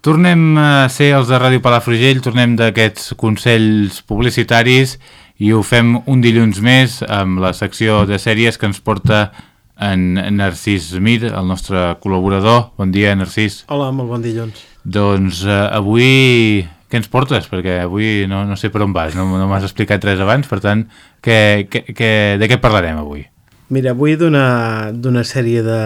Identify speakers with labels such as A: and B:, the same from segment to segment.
A: Tornem a ser els de Ràdio Palafrugell, tornem d'aquests consells publicitaris i ho fem un dilluns més amb la secció de sèries que ens porta en Narcís Mir, el nostre col·laborador. Bon dia, Narcís.
B: Hola, molt bon dilluns.
A: Doncs uh, avui què ens portes? Perquè avui no, no sé per on vas, no, no m'has explicat res abans, per tant, que, que, que, de què parlarem avui?
B: Mira, avui d'una sèrie de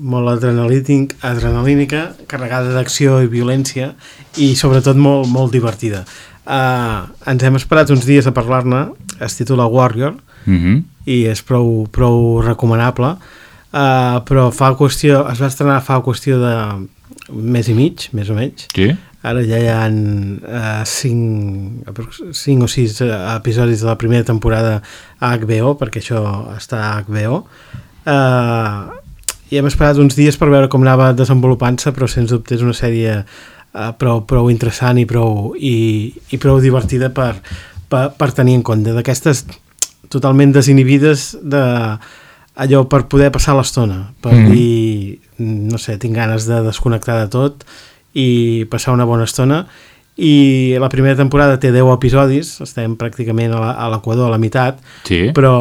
B: molt adrenalític, adrenalínica, carregada d'acció i violència i sobretot molt, molt divertida. Uh, ens hem esperat uns dies a parlar-ne, es titula Warrior uh
A: mhm. -huh.
B: i és prou, prou recomanable, uh, però fa qüestió, es va estrenar fa qüestió de mes i mig, més o menys.
A: Sí?
B: Ara ja hi ha uh, cinc, cinc o sis episodis de la primera temporada a HBO, perquè això està a HBO. Uh, i hem esperat uns dies per veure com anava desenvolupant-se, però sens dubte és una sèrie uh, prou, prou interessant i prou, i, i prou divertida per, per, per tenir en compte. D'aquestes totalment desinhibides de allò per poder passar l'estona, per mm. dir, no sé, tinc ganes de desconnectar de tot i passar una bona estona i la primera temporada té 10 episodis, estem pràcticament a l'equador, a la meitat,
A: sí.
B: però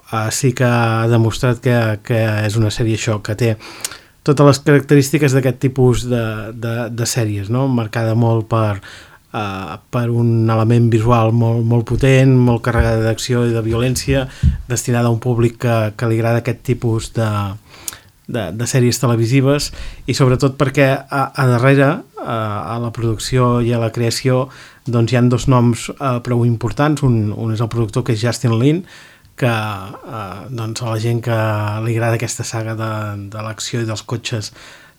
B: uh, sí que ha demostrat que, que és una sèrie això, que té totes les característiques d'aquest tipus de, de, de sèries, no? marcada molt per, uh, per un element visual molt, molt potent, molt carregada d'acció i de violència, destinada a un públic que, que li agrada aquest tipus de, de, de sèries televisives i sobretot perquè a, a darrere, a, a la producció i a la creació, doncs hi han dos noms eh, prou importants. Un, un és el productor que és Justin Lin, que eh, doncs a la gent que li agrada aquesta saga de, de l'acció i dels cotxes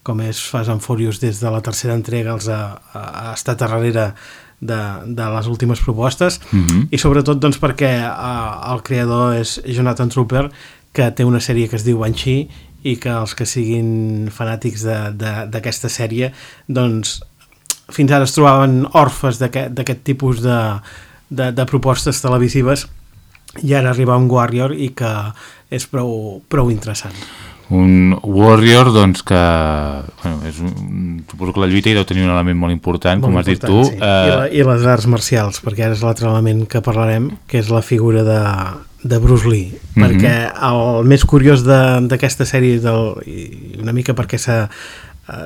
B: com és Fast and Furious des de la tercera entrega els ha, ha estat darrere de, de les últimes propostes
A: mm -hmm.
B: i sobretot doncs perquè eh, el creador és Jonathan Trooper que té una sèrie que es diu Banshee i que els que siguin fanàtics d'aquesta sèrie doncs fins ara es trobaven orfes d'aquest tipus de, de, de propostes televisives i ara arriba un Warrior i que és prou, prou interessant
A: un Warrior doncs que bueno, és un, suposo que la lluita hi deu tenir un element molt important molt com has dit tu
B: sí. uh... I, la, i les arts marcials perquè ara és l'altre element que parlarem que és la figura de, de Bruce Lee, mm -hmm. perquè el més curiós d'aquesta sèrie del, i una mica perquè s'ha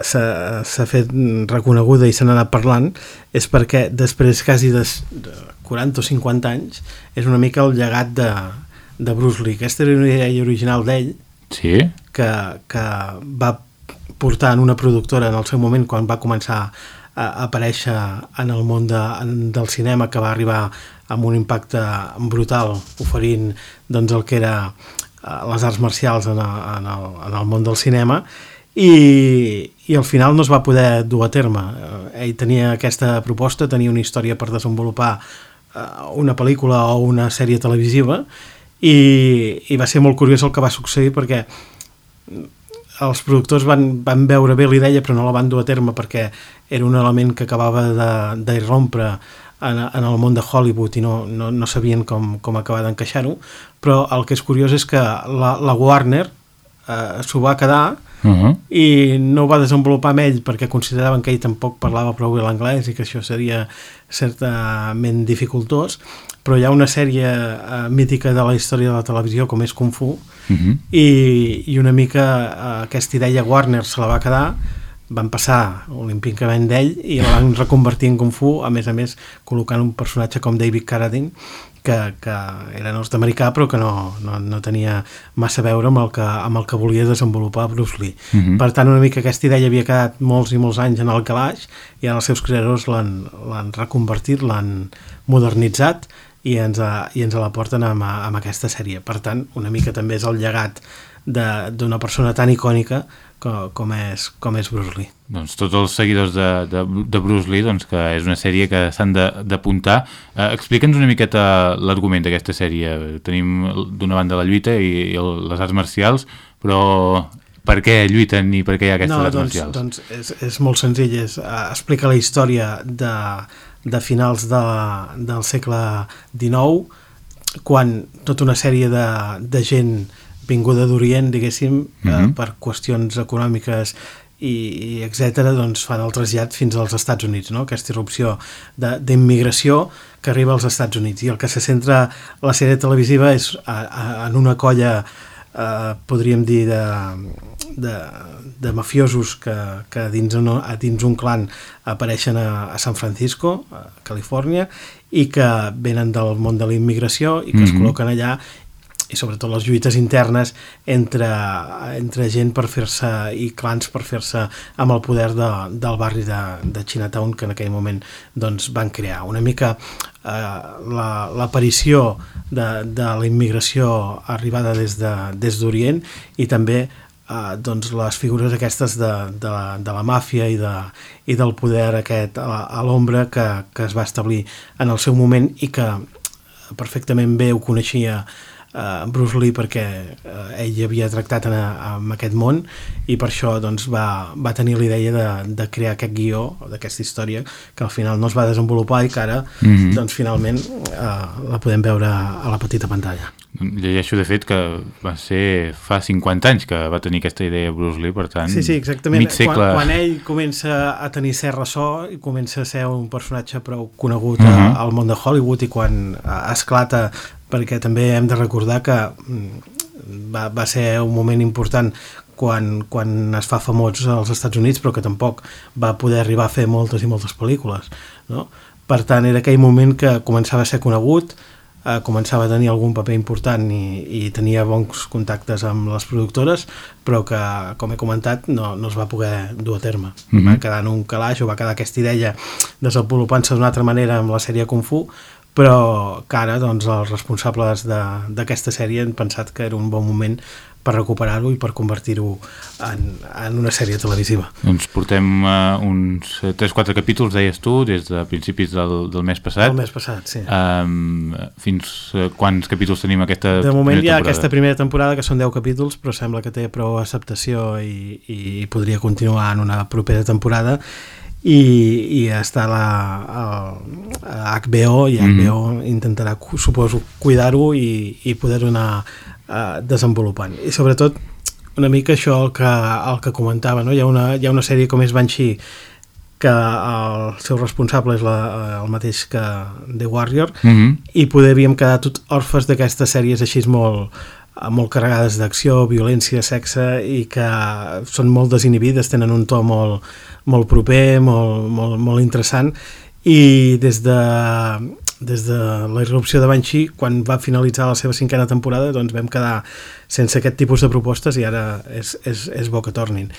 B: s'ha fet reconeguda i se n'ha anat parlant és perquè després quasi de, de 40 o 50 anys és una mica el llegat de, de Bruce Lee aquesta era una idea original d'ell
A: sí?
B: que, que va portar en una productora en el seu moment quan va començar aparèixer en el món de, del cinema que va arribar amb un impacte brutal oferint doncs, el que era eh, les arts marcials en el, en, el, en el món del cinema. I, i al final no es va poder dur a terme. Eh, ell tenia aquesta proposta tenia una història per desenvolupar eh, una pel·lícula o una sèrie televisiva i, i va ser molt curiós el que va succeir perquè els productors van, van veure bé l'idea però no la van dur a terme perquè era un element que acabava d'irrompre en, en el món de Hollywood i no, no, no sabien com, com acabar d'encaixar-ho, però el que és curiós és que la, la Warner eh, s'ho va quedar
A: uh -huh.
B: i no ho va desenvolupar amb ell perquè consideraven que ell tampoc parlava prou bé l'anglès i que això seria certament dificultós, però hi ha una sèrie eh, mítica de la història de la televisió com és Kung Fu uh
A: -huh.
B: i, i una mica eh, aquesta idea Warner se la va quedar van passar olímpicament d'ell i el van reconvertir en Kung Fu, a més a més col·locant un personatge com David Carradine que, que era nord-americà però que no, no, no tenia massa a veure amb el que, amb el que volia desenvolupar Bruce Lee.
A: Uh -huh.
B: Per tant, una mica aquesta idea havia quedat molts i molts anys en el calaix i ara els seus creadors l'han reconvertit, l'han modernitzat i ens, a, i ens la porten amb, amb aquesta sèrie. Per tant, una mica també és el llegat d'una persona tan icònica com, com, és, com és Bruce Lee.
A: Doncs tots els seguidors de, de, de Bruce Lee, doncs, que és una sèrie que s'han d'apuntar. Eh, Explica'ns una miqueta l'argument d'aquesta sèrie. Tenim d'una banda la lluita i, i el, les arts marcials, però per què lluiten i per què hi ha aquestes
B: no,
A: arts
B: doncs,
A: marcials?
B: Doncs és, és molt senzill, és, uh, explica la història de, de finals de, del segle XIX, quan tota una sèrie de, de gent vinguda d'Orient, diguéssim, uh -huh. eh, mhm. per qüestions econòmiques i, i etc doncs fan el trasllat fins als Estats Units, no? aquesta irrupció d'immigració que arriba als Estats Units i el que se centra la sèrie televisiva és a, a, en una colla eh, podríem dir de, de, de mafiosos que, que dins, un, dins un clan apareixen a, a San Francisco, a Califòrnia, i que venen del món de la immigració i que mm -hmm. es mhm. col·loquen allà i sobretot les lluites internes entre, entre gent per fer-se i clans per fer-se amb el poder de, del barri de, de Chinatown que en aquell moment doncs, van crear. Una mica eh, l'aparició la, de, de la immigració arribada des d'Orient de, des i també eh, doncs les figures aquestes de, de, de la màfia i, de, i del poder aquest a l'ombra que, que es va establir en el seu moment i que perfectament bé ho coneixia uh, Bruce Lee perquè uh, ell havia tractat en, en aquest món i per això doncs, va, va tenir la idea de, de crear aquest guió d'aquesta història que al final no es va desenvolupar i que ara mm -hmm. doncs, finalment uh, la podem veure a la petita pantalla.
A: Llegeixo de fet que va ser fa 50 anys que va tenir aquesta idea Bruce Lee, per tant,
B: sí, sí, exactament. mig segle... Quan, quan ell comença a tenir cert ressò i comença a ser un personatge prou conegut uh -huh. al món de Hollywood i quan esclata perquè també hem de recordar que mm, va, va ser un moment important quan, quan es fa famós als Estats Units però que tampoc va poder arribar a fer moltes i moltes pel·lícules no? per tant era aquell moment que començava a ser conegut eh, començava a tenir algun paper important i, i tenia bons contactes amb les productores però que com he comentat no, no es va poder dur a terme mm -hmm. va quedar en un calaix o va quedar aquesta idea desenvolupant-se d'una altra manera amb la sèrie Kung Fu però que ara doncs, els responsables d'aquesta sèrie han pensat que era un bon moment per recuperar-ho i per convertir-ho en, en una sèrie televisiva.
A: Doncs portem uh, uns 3-4 capítols, deies tu, des de principis del, del mes passat.
B: El mes passat, sí.
A: Um, fins uh, quants capítols tenim aquesta
B: De moment hi ha temporada? aquesta primera temporada, que són 10 capítols, però sembla que té prou acceptació i, i podria continuar en una propera temporada i, i està la, el, HBO i HBO mm -hmm. intentarà, suposo, cuidar-ho i, i poder-ho anar uh, desenvolupant. I sobretot una mica això el que, el que comentava, no? hi, ha una, hi ha una sèrie com és Banshee que el seu responsable és la, el mateix que The Warrior mm -hmm. i poder havíem quedat tot orfes d'aquestes sèries així molt, molt carregades d'acció, violència, sexe i que són molt desinhibides, tenen un to molt, molt proper, molt, molt, molt interessant i des de, des de la irrupció de Banshee, quan va finalitzar la seva cinquena temporada, doncs vam quedar sense aquest tipus de propostes i ara és, és, és bo que tornin.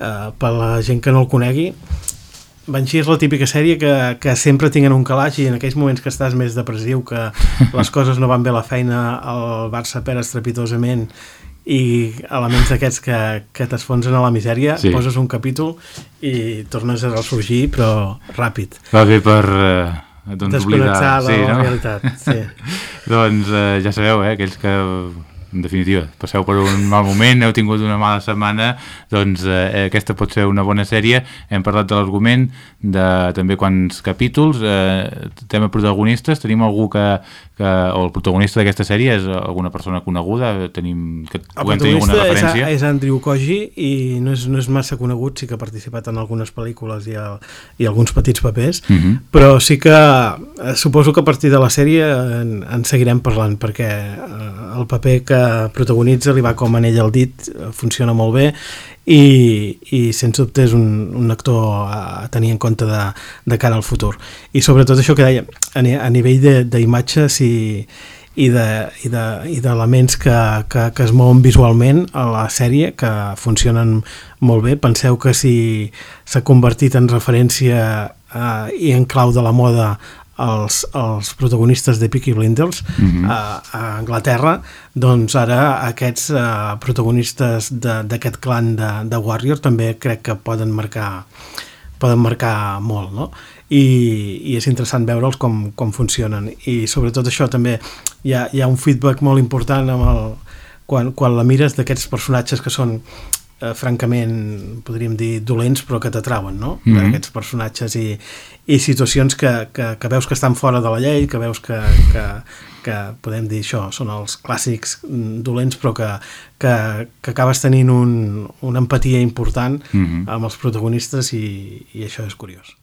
B: Uh, per la gent que no el conegui, Banshee és la típica sèrie que, que sempre tinguen un calaix i en aquells moments que estàs més depressiu, que les coses no van bé a la feina, el Barça perd estrepitosament i elements d'aquests que, que t'esfonsen a la misèria, sí. poses un capítol i tornes a ressorgir, però ràpid.
A: Va bé per... Eh, doncs
B: oblidar. sí, la no? realitat, sí.
A: doncs eh, ja sabeu, eh, aquells que en definitiva, passeu per un mal moment, heu tingut una mala setmana, doncs eh, aquesta pot ser una bona sèrie. Hem parlat de l'argument, de també quants capítols, eh, tema protagonistes, tenim algú que, que, o el protagonista d'aquesta sèrie és alguna persona coneguda, tenim, que puguem tenir alguna referència?
B: És, és Andrew Koji i no és, no és massa conegut, sí que ha participat en algunes pel·lícules i, el, i alguns petits papers, uh mhm. -huh. però sí que eh, suposo que a partir de la sèrie en, en seguirem parlant, perquè eh, el paper que protagonitza li va com anell al dit, funciona molt bé i, i sens dubte és un, un actor a tenir en compte de, de cara al futur. I sobretot això que deia, a, a nivell d'imatges i, i d'elements de, i de, que, que, que es mouen visualment a la sèrie, que funcionen molt bé. Penseu que si s'ha convertit en referència eh, i en clau de la moda els, els protagonistes de Peaky Blinders mhm. -huh. a, a Anglaterra, doncs ara aquests uh, protagonistes d'aquest clan de, de Warrior també crec que poden marcar poden marcar molt, no? I, i és interessant veure'ls com, com funcionen i sobretot això també hi ha, hi ha un feedback molt important amb el, quan, quan la mires d'aquests personatges que són eh, francament, podríem dir, dolents, però que t'atrauen, no?
A: Mhm.
B: Aquests personatges i, i situacions que, que, que veus que estan fora de la llei, que veus que, que, que podem dir això, són els clàssics mm, dolents, però que, que, que acabes tenint un, una empatia important
A: Mhm.
B: amb els protagonistes i, i això és curiós.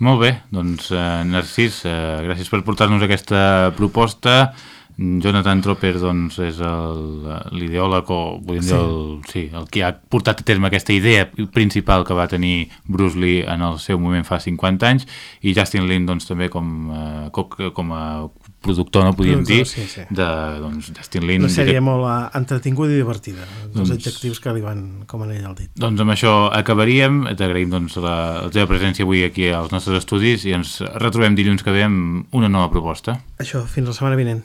A: Molt bé, doncs eh, Narcís, eh, gràcies per portar-nos aquesta proposta. Jonathan Tropper doncs, és el- l'ideòleg o podríem dir el, sí, el que ha portat a terme aquesta idea principal que va tenir Bruce Lee en el seu moment fa 50 anys i Justin Lin doncs, també com, eh, co- com a productor, no podríem
B: Productor,
A: dir,
B: sí, sí.
A: de doncs, Justin Lin.
B: Una sèrie molt eh, entretinguda i divertida,
A: Doncs-
B: adjectius que li van com en ell al dit.
A: Doncs amb això acabaríem. T'agraïm doncs, la, la teva presència avui aquí als nostres estudis i ens retrobem dilluns que ve amb una nova proposta.
B: Això, fins la setmana vinent.